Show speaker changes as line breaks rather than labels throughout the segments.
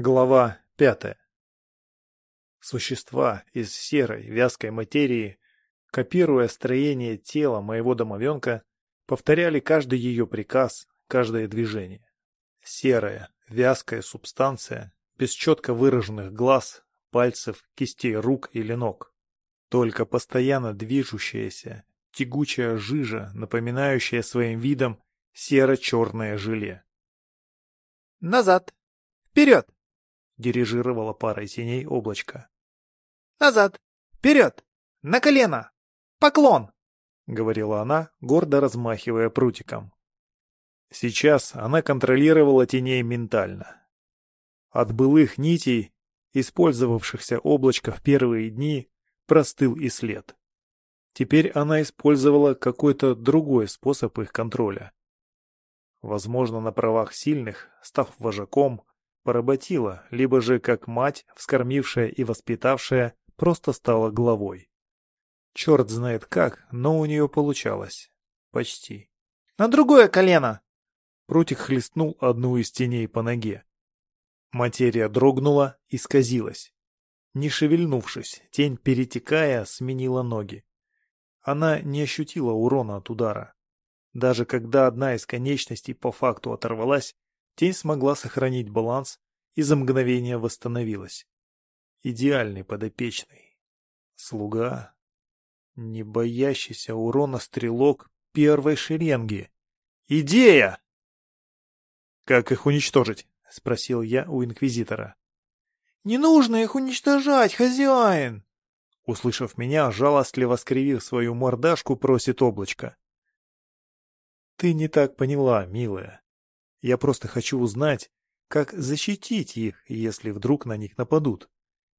Глава пятая. Существа из серой, вязкой материи, копируя строение тела моего домовенка, повторяли каждый ее приказ, каждое движение. Серая, вязкая субстанция, без четко выраженных глаз, пальцев, кистей рук или ног. Только постоянно движущаяся, тягучая жижа, напоминающая своим видом серо-черное желе.
«Назад! Вперед!»
Дирижировала парой теней облачко.
«Назад! Вперед! На колено! Поклон!»
— говорила она, гордо размахивая прутиком. Сейчас она контролировала теней ментально. От былых нитей, использовавшихся облачко в первые дни, простыл и след. Теперь она использовала какой-то другой способ их контроля. Возможно, на правах сильных, став вожаком, поработила, либо же, как мать, вскормившая и воспитавшая, просто стала главой. Черт знает как, но у нее получалось. Почти.
«На другое колено!»
Прутик хлестнул одну из теней по ноге. Материя дрогнула и сказилась. Не шевельнувшись, тень, перетекая, сменила ноги. Она не ощутила урона от удара. Даже когда одна из конечностей по факту оторвалась, Тень смогла сохранить баланс и за мгновение восстановилась. Идеальный подопечный. Слуга. Не боящийся урона стрелок первой шеренги. Идея! «Как их уничтожить?» — спросил я у инквизитора.
«Не нужно их уничтожать, хозяин!»
Услышав меня, жалостливо скривив свою мордашку, просит облачко. «Ты не так поняла, милая. Я просто хочу узнать, как защитить их, если вдруг на них нападут.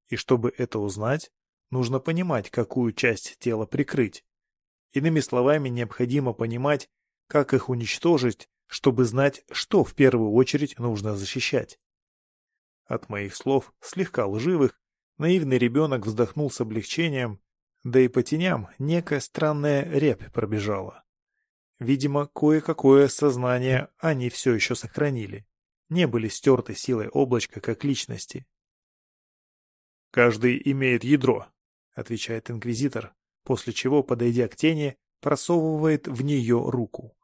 И чтобы это узнать, нужно понимать, какую часть тела прикрыть. Иными словами, необходимо понимать, как их уничтожить, чтобы знать, что в первую очередь нужно защищать. От моих слов, слегка лживых, наивный ребенок вздохнул с облегчением, да и по теням некая странная рябь пробежала. Видимо, кое-какое сознание они все еще сохранили. Не были стерты силой облачка как личности. «Каждый имеет ядро», — отвечает инквизитор, после чего, подойдя к тени, просовывает в нее руку.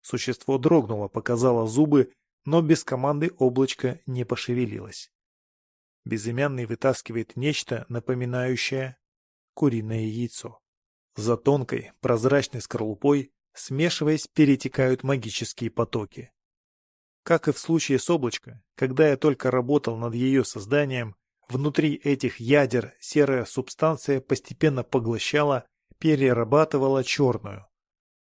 Существо дрогнуло, показало зубы, но без команды облачко не пошевелилось. Безымянный вытаскивает нечто, напоминающее куриное яйцо. За тонкой, прозрачной скорлупой смешиваясь, перетекают магические потоки. Как и в случае с облачко, когда я только работал над ее созданием, внутри этих ядер серая субстанция постепенно поглощала, перерабатывала черную.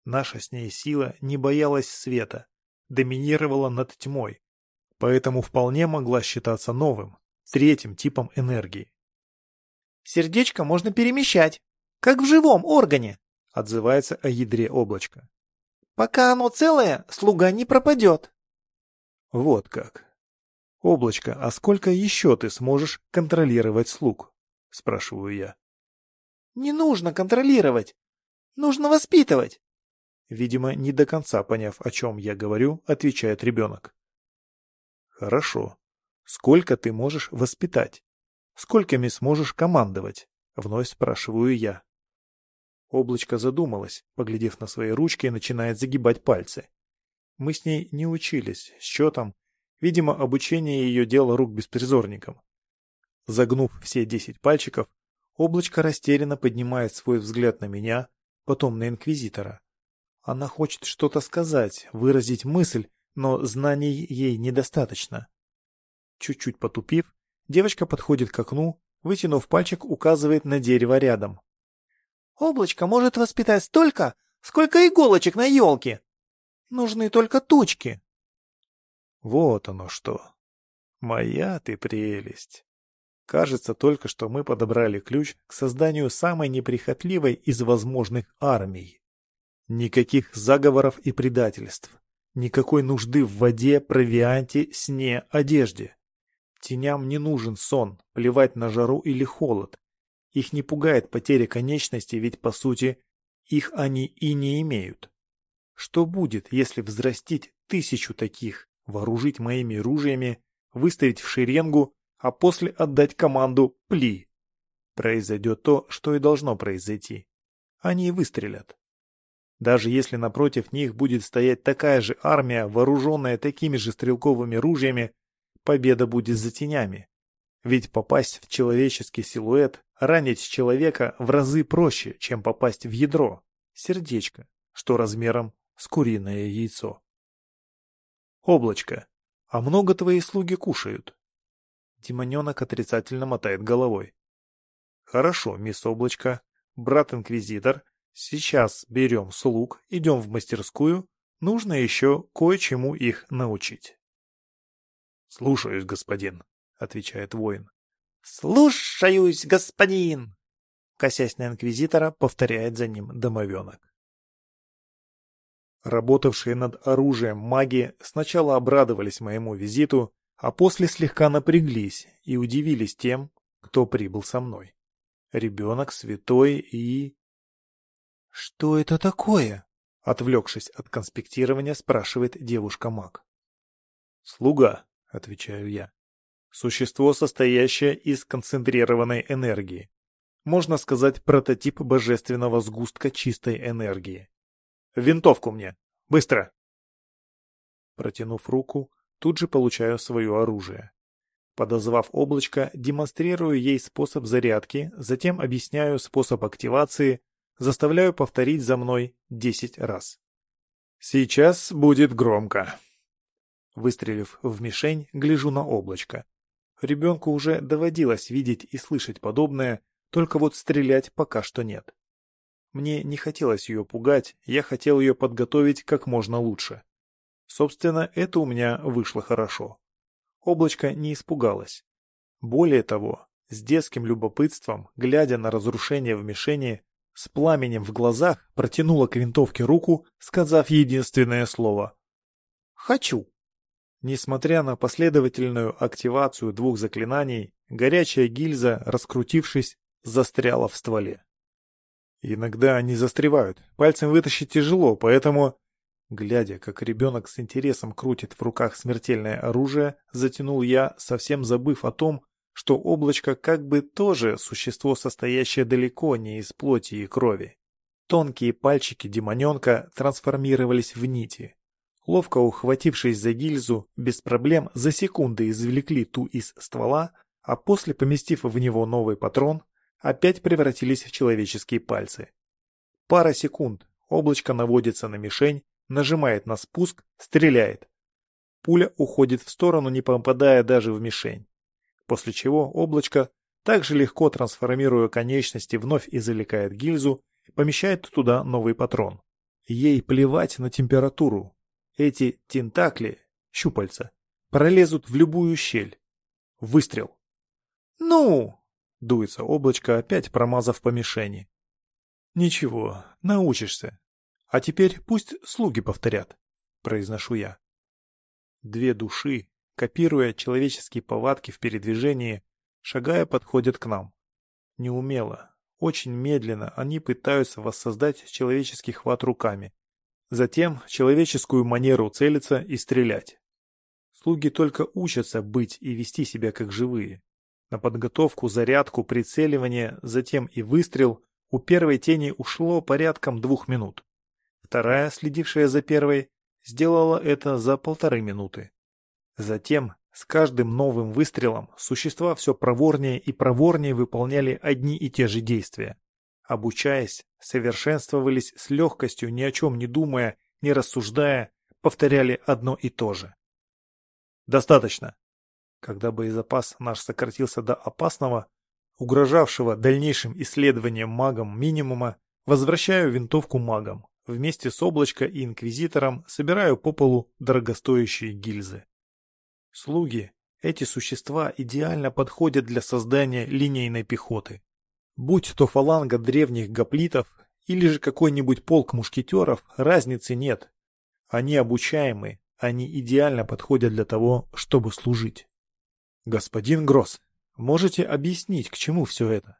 Наша с ней сила не боялась света, доминировала над тьмой, поэтому вполне могла считаться новым, третьим типом энергии.
Сердечко можно перемещать, как в живом органе,
отзывается о ядре облачка.
«Пока оно целое, слуга не пропадет».
«Вот как. Облачко, а сколько еще ты сможешь контролировать слуг?» — спрашиваю я.
«Не нужно контролировать. Нужно воспитывать».
Видимо, не до конца поняв, о чем я говорю, отвечает ребенок. «Хорошо. Сколько ты можешь воспитать? Сколькими сможешь командовать?» — вновь спрашиваю я. Облачко задумалась, поглядев на свои ручки, и начинает загибать пальцы. Мы с ней не учились, счетом. Видимо, обучение ее дело рук беспризорникам. Загнув все десять пальчиков, облачко растерянно поднимает свой взгляд на меня, потом на инквизитора. Она хочет что-то сказать, выразить мысль, но знаний ей недостаточно. Чуть-чуть потупив, девочка подходит к окну, вытянув пальчик, указывает на дерево рядом.
Облачко может воспитать столько, сколько иголочек на елке. Нужны только тучки.
Вот оно что. Моя ты прелесть. Кажется только, что мы подобрали ключ к созданию самой неприхотливой из возможных армий. Никаких заговоров и предательств. Никакой нужды в воде, провианте, сне, одежде. Теням не нужен сон, плевать на жару или холод. Их не пугает потеря конечностей, ведь, по сути, их они и не имеют. Что будет, если взрастить тысячу таких, вооружить моими ружьями, выставить в шеренгу, а после отдать команду «пли». Произойдет то, что и должно произойти. Они выстрелят. Даже если напротив них будет стоять такая же армия, вооруженная такими же стрелковыми ружьями, победа будет за тенями. Ведь попасть в человеческий силуэт, ранить человека в разы проще, чем попасть в ядро, сердечко, что размером с куриное яйцо. Облачко. А много твои слуги кушают? Демоненок отрицательно мотает головой. Хорошо, мисс Облачко. Брат-инквизитор, сейчас берем слуг, идем в мастерскую. Нужно еще кое-чему их научить. Слушаюсь, господин, отвечает воин. Слушаюсь, господин! Косясь на инквизитора, повторяет за ним домовенок. Работавшие над оружием маги сначала обрадовались моему визиту, а после слегка напряглись и удивились тем, кто прибыл со мной. Ребенок, святой и... «Что это такое?» — отвлекшись от конспектирования, спрашивает девушка-маг. «Слуга», — отвечаю я. «Существо, состоящее из концентрированной энергии. Можно сказать, прототип божественного сгустка чистой энергии. Винтовку мне! Быстро!» Протянув руку, тут же получаю свое оружие. Подозвав облачко, демонстрирую ей способ зарядки, затем объясняю способ активации, заставляю повторить за мной 10 раз. «Сейчас будет громко». Выстрелив в мишень, гляжу на облачко. Ребенку уже доводилось видеть и слышать подобное, только вот стрелять пока что нет. Мне не хотелось ее пугать, я хотел ее подготовить как можно лучше. Собственно, это у меня вышло хорошо. Облачко не испугалось. Более того, с детским любопытством, глядя на разрушение в мишени, с пламенем в глазах протянула к винтовке руку, сказав единственное слово «Хочу». Несмотря на последовательную активацию двух заклинаний, горячая гильза, раскрутившись, застряла в стволе. Иногда они застревают. Пальцем вытащить тяжело, поэтому... Глядя, как ребенок с интересом крутит в руках смертельное оружие, затянул я, совсем забыв о том, что облачко как бы тоже существо, состоящее далеко не из плоти и крови. Тонкие пальчики демоненка трансформировались в нити. Ловко ухватившись за гильзу, без проблем за секунды извлекли ту из ствола, а после, поместив в него новый патрон, опять превратились в человеческие пальцы. Пара секунд, облачко наводится на мишень, нажимает на спуск, стреляет. Пуля уходит в сторону, не попадая даже в мишень. После чего облачко, также легко трансформируя конечности, вновь извлекает гильзу, помещает туда новый патрон. Ей плевать на температуру. Эти тентакли, щупальца, пролезут в любую щель. Выстрел. «Ну!» Дуется облачко, опять промазав по мишени. Ничего, научишься. А теперь пусть слуги повторят, произношу я. Две души, копируя человеческие повадки в передвижении, шагая подходят к нам. Неумело, очень медленно они пытаются воссоздать человеческий хват руками. Затем человеческую манеру целиться и стрелять. Слуги только учатся быть и вести себя как живые. На подготовку, зарядку, прицеливание, затем и выстрел у первой тени ушло порядком двух минут. Вторая, следившая за первой, сделала это за полторы минуты. Затем, с каждым новым выстрелом, существа все проворнее и проворнее выполняли одни и те же действия. Обучаясь, совершенствовались с легкостью, ни о чем не думая, не рассуждая, повторяли одно и то же. «Достаточно!» Когда боезапас наш сократился до опасного, угрожавшего дальнейшим исследованием магом минимума, возвращаю винтовку магам. Вместе с облачко и инквизитором собираю по полу дорогостоящие гильзы. Слуги, эти существа идеально подходят для создания линейной пехоты. Будь то фаланга древних гоплитов или же какой-нибудь полк мушкетеров, разницы нет. Они обучаемы, они идеально подходят для того, чтобы служить. «Господин Гросс, можете объяснить, к чему все это?»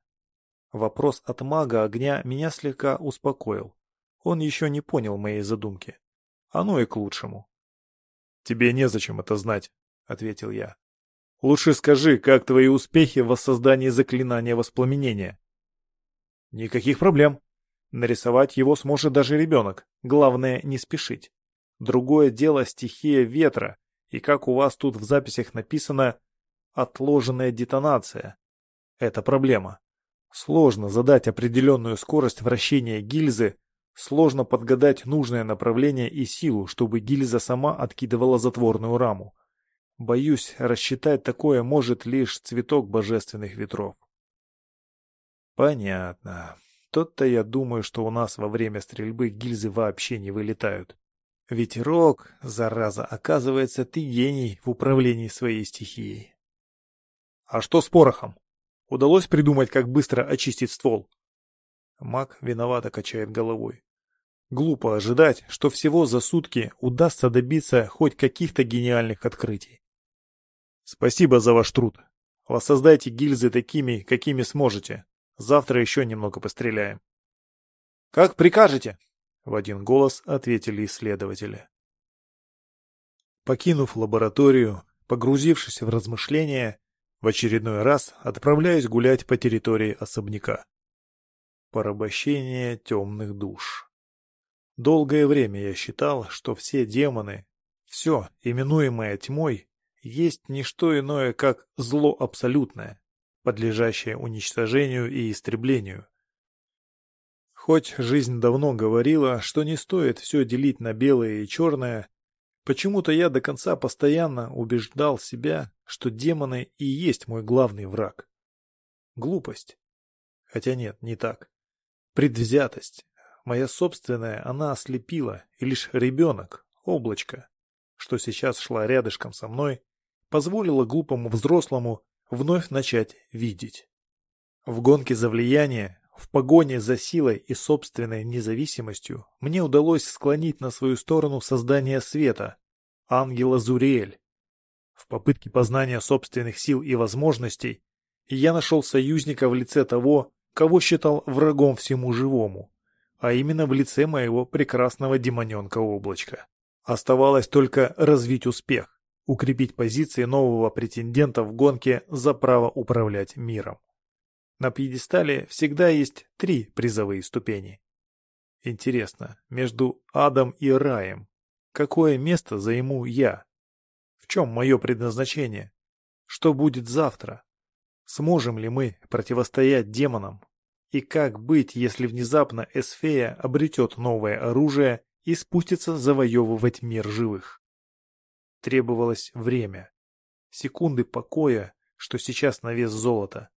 Вопрос от мага огня меня слегка успокоил. Он еще не понял моей задумки. Оно и к лучшему. «Тебе незачем это знать», — ответил я. Лучше скажи, как твои успехи в воссоздании заклинания воспламенения? Никаких проблем. Нарисовать его сможет даже ребенок. Главное, не спешить. Другое дело стихия ветра, и как у вас тут в записях написано «отложенная детонация». Это проблема. Сложно задать определенную скорость вращения гильзы, сложно подгадать нужное направление и силу, чтобы гильза сама откидывала затворную раму. Боюсь, рассчитать такое может лишь цветок божественных ветров. Понятно. Тот-то я думаю, что у нас во время стрельбы гильзы вообще не вылетают. Ветерок, зараза, оказывается, ты гений в управлении своей стихией. А что с порохом? Удалось придумать, как быстро очистить ствол? Маг виновато качает головой. Глупо ожидать, что всего за сутки удастся добиться хоть каких-то гениальных открытий. Спасибо за ваш труд. Воссоздайте гильзы такими, какими сможете. Завтра еще немного постреляем. Как прикажете, в один голос ответили исследователи. Покинув лабораторию, погрузившись в размышления, в очередной раз отправляюсь гулять по территории особняка. Порабощение темных душ. Долгое время я считал, что все демоны, все, именуемое тьмой, есть не что иное, как зло абсолютное, подлежащее уничтожению и истреблению, Хоть жизнь давно говорила, что не стоит все делить на белое и черное, почему-то я до конца постоянно убеждал себя, что демоны и есть мой главный враг. Глупость. Хотя нет, не так. Предвзятость. Моя собственная, она ослепила, и лишь ребенок, облачко, что сейчас шла рядышком со мной, позволила глупому взрослому вновь начать видеть. В гонке за влияние в погоне за силой и собственной независимостью мне удалось склонить на свою сторону создание света, ангела Зуриэль. В попытке познания собственных сил и возможностей я нашел союзника в лице того, кого считал врагом всему живому, а именно в лице моего прекрасного демоненка-облачка. Оставалось только развить успех, укрепить позиции нового претендента в гонке за право управлять миром. На пьедестале всегда есть три призовые ступени. Интересно, между адом и раем какое место займу я? В чем мое предназначение? Что будет завтра? Сможем ли мы противостоять демонам? И как быть, если внезапно Эсфея обретет новое оружие и спустится завоевывать мир живых? Требовалось время. Секунды покоя, что сейчас на вес золота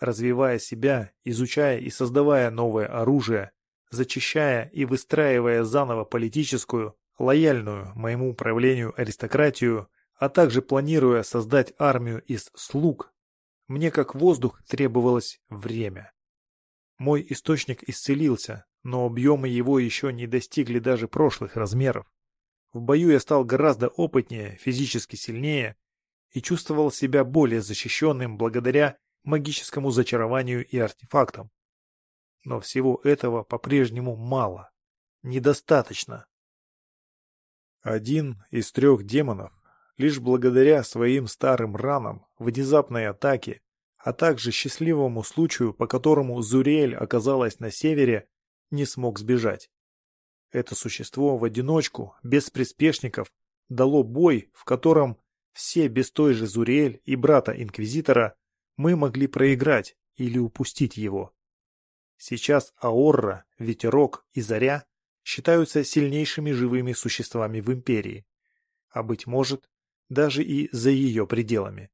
развивая себя, изучая и создавая новое оружие, зачищая и выстраивая заново политическую, лояльную моему управлению аристократию, а также планируя создать армию из слуг, мне как воздух требовалось время. Мой источник исцелился, но объемы его еще не достигли даже прошлых размеров. В бою я стал гораздо опытнее, физически сильнее и чувствовал себя более защищенным благодаря магическому зачарованию и артефактам. Но всего этого по-прежнему мало. Недостаточно. Один из трех демонов, лишь благодаря своим старым ранам, внезапной атаке, а также счастливому случаю, по которому Зуриэль оказалась на севере, не смог сбежать. Это существо в одиночку, без приспешников, дало бой, в котором все без той же Зуриэль и брата-инквизитора мы могли проиграть или упустить его. Сейчас Аорра, Ветерок и Заря считаются сильнейшими живыми существами в Империи, а, быть может, даже и за ее пределами.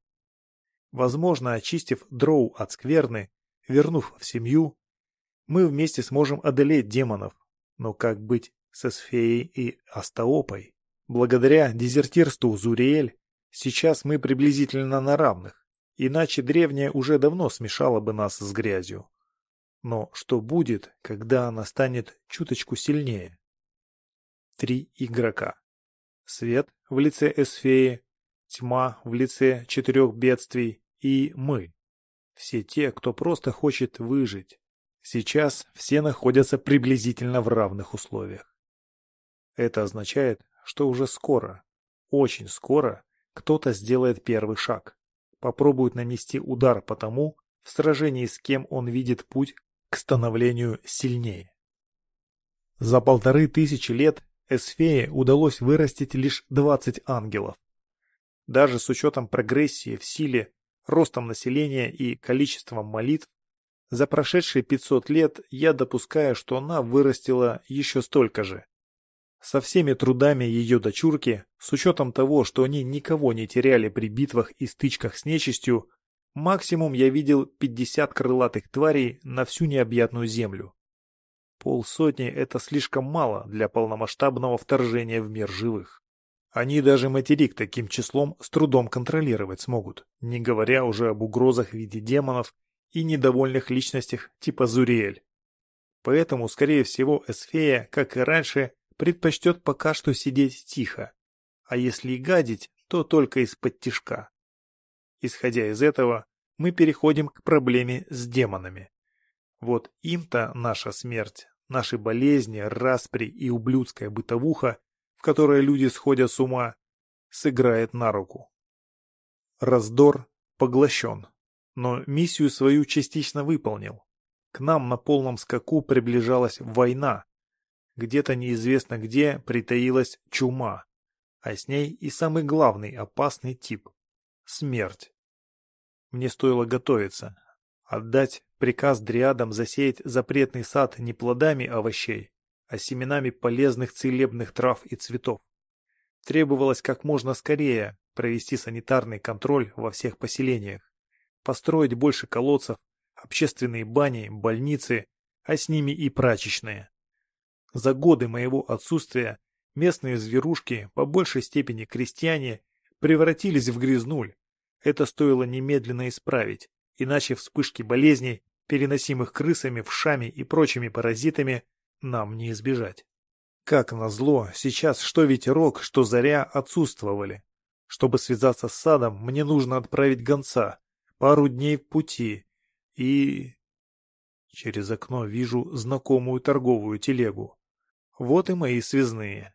Возможно, очистив дроу от скверны, вернув в семью, мы вместе сможем одолеть демонов, но как быть со Сфеей и Астаопой? Благодаря дезертирству Зуриэль сейчас мы приблизительно на равных. Иначе древняя уже давно смешала бы нас с грязью. Но что будет, когда она станет чуточку сильнее? Три игрока. Свет в лице Эсфеи, тьма в лице четырех бедствий и мы. Все те, кто просто хочет выжить. Сейчас все находятся приблизительно в равных условиях. Это означает, что уже скоро, очень скоро, кто-то сделает первый шаг попробует нанести удар по тому, в сражении с кем он видит путь к становлению сильнее. За полторы тысячи лет Эсфее удалось вырастить лишь 20 ангелов. Даже с учетом прогрессии в силе, ростом населения и количеством молитв, за прошедшие 500 лет я допускаю, что она вырастила еще столько же. Со всеми трудами ее дочурки, с учетом того, что они никого не теряли при битвах и стычках с нечистью, максимум я видел 50 крылатых тварей на всю необъятную землю. Полсотни — это слишком мало для полномасштабного вторжения в мир живых. Они даже материк таким числом с трудом контролировать смогут, не говоря уже об угрозах в виде демонов и недовольных личностях типа Зуриэль. Поэтому, скорее всего, Эсфея, как и раньше, предпочтет пока что сидеть тихо, а если и гадить, то только из-под тишка. Исходя из этого, мы переходим к проблеме с демонами. Вот им-то наша смерть наши болезни, распри и ублюдская бытовуха, в которой люди сходят с ума, сыграет на руку. Раздор поглощен, но миссию свою частично выполнил. К нам на полном скаку приближалась война. Где-то неизвестно где притаилась чума, а с ней и самый главный опасный тип — смерть. Мне стоило готовиться, Отдать приказ дриадам засеять запретный сад не плодами овощей, а семенами полезных целебных трав и цветов. Требовалось как можно скорее провести санитарный контроль во всех поселениях, построить больше колодцев, общественные бани, больницы, а с ними и прачечные. За годы моего отсутствия местные зверушки, по большей степени крестьяне, превратились в грязнуль. Это стоило немедленно исправить иначе вспышки болезней, переносимых крысами, вшами и прочими паразитами, нам не избежать. Как назло, сейчас что ветерок, что заря отсутствовали. Чтобы связаться с садом, мне нужно отправить гонца. Пару дней пути. И... Через окно вижу знакомую торговую телегу. Вот и мои связные.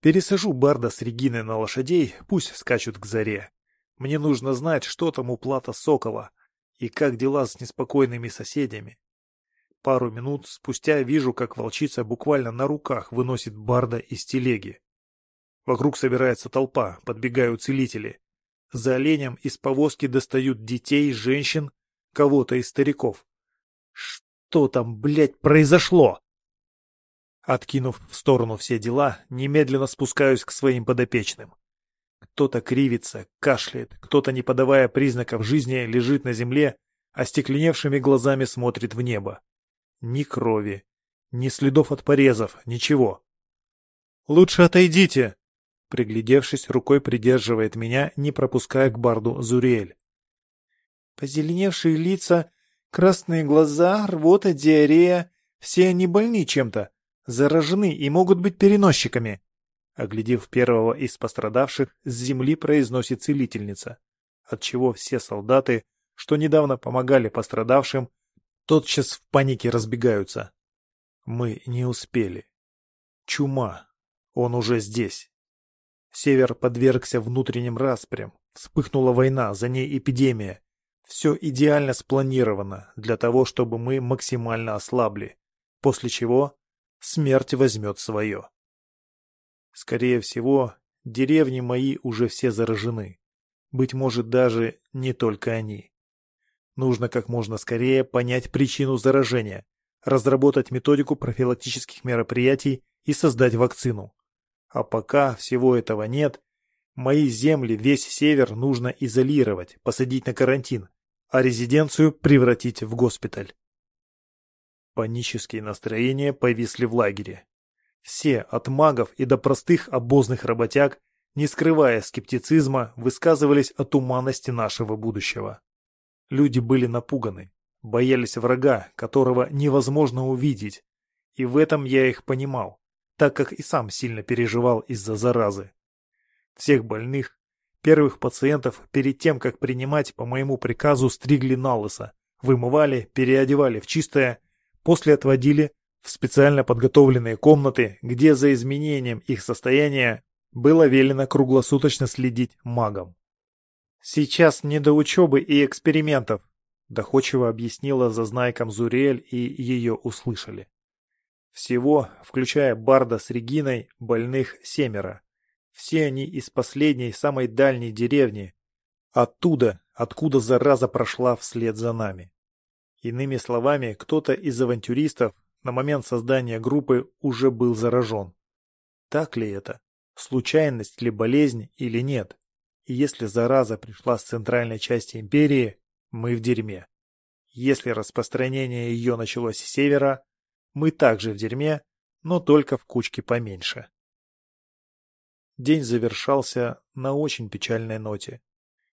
Пересажу Барда с Региной на лошадей, пусть скачут к заре. Мне нужно знать, что там у плата Сокола, и как дела с неспокойными соседями. Пару минут спустя вижу, как волчица буквально на руках выносит барда из телеги. Вокруг собирается толпа, подбегают целители. За оленем из повозки достают детей, женщин, кого-то из стариков. Что там, блядь, произошло? Откинув в сторону все дела, немедленно спускаюсь к своим подопечным. Кто-то кривится, кашляет, кто-то, не подавая признаков жизни, лежит на земле, остекленевшими глазами смотрит в небо. Ни крови, ни следов от порезов, ничего. «Лучше отойдите!» Приглядевшись, рукой придерживает меня, не пропуская к барду Зуриэль.
Позеленевшие лица, красные глаза, рвота, диарея — все они больны чем-то, заражены и могут быть переносчиками. Оглядев первого из пострадавших, с земли произносит целительница, отчего все солдаты, что недавно помогали пострадавшим, тотчас в панике разбегаются. Мы не успели. Чума. Он уже здесь. Север подвергся внутренним распрям. Вспыхнула война, за ней эпидемия. Все идеально спланировано для того, чтобы мы максимально ослабли. После чего смерть возьмет свое. Скорее всего, деревни мои уже все заражены. Быть может, даже не только они. Нужно как можно скорее понять причину заражения, разработать методику профилактических мероприятий и создать вакцину. А пока всего этого нет, мои земли, весь север нужно изолировать, посадить на карантин, а резиденцию превратить в госпиталь. Панические настроения повисли в лагере. Все, от магов и до простых обозных работяг, не скрывая скептицизма, высказывались о туманности нашего будущего. Люди были напуганы, боялись врага, которого невозможно увидеть, и в этом я их понимал, так как и сам сильно переживал из-за заразы. Всех больных, первых пациентов перед тем, как принимать по моему приказу, стригли на лысо, вымывали, переодевали в чистое, после отводили в специально подготовленные комнаты, где за изменением их состояния было велено круглосуточно следить магам.
Сейчас не до учебы и экспериментов, доходчиво объяснила зазнайкам Зурель, и ее услышали. Всего, включая Барда с Региной, больных семеро. Все они из последней, самой дальней деревни. Оттуда, откуда зараза прошла вслед за нами. Иными словами, кто-то из авантюристов на момент создания группы уже был заражен. Так ли это? Случайность ли болезнь или нет? И если зараза пришла с центральной части империи, мы в дерьме. Если распространение ее началось с севера, мы также в дерьме, но только в кучке поменьше. День завершался на очень печальной ноте.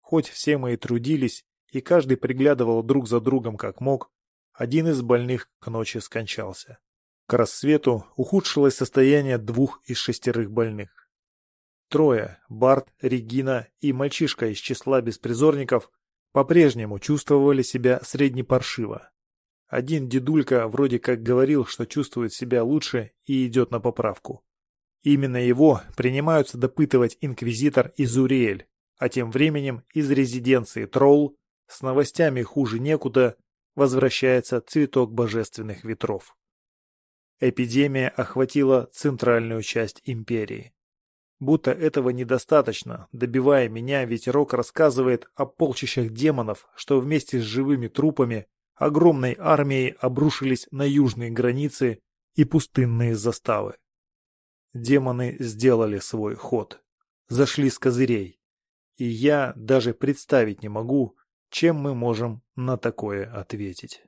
Хоть все мы и трудились, и каждый приглядывал друг за другом как мог, один из больных к ночи скончался. К рассвету ухудшилось состояние двух из шестерых больных. Трое, Барт, Регина и мальчишка из числа беспризорников, по-прежнему чувствовали себя среднепаршиво. Один дедулька вроде как говорил, что чувствует себя лучше и идет на поправку. Именно его принимаются допытывать инквизитор и Зуриэль, а тем временем из резиденции Тролл с новостями хуже некуда возвращается цветок божественных ветров. Эпидемия охватила центральную часть империи. Будто этого недостаточно, добивая меня, ветерок рассказывает о полчищах демонов, что вместе с живыми трупами огромной армией обрушились на южные границы и пустынные заставы. Демоны сделали свой ход, зашли с козырей, и я даже представить не могу, чем мы можем на такое ответить.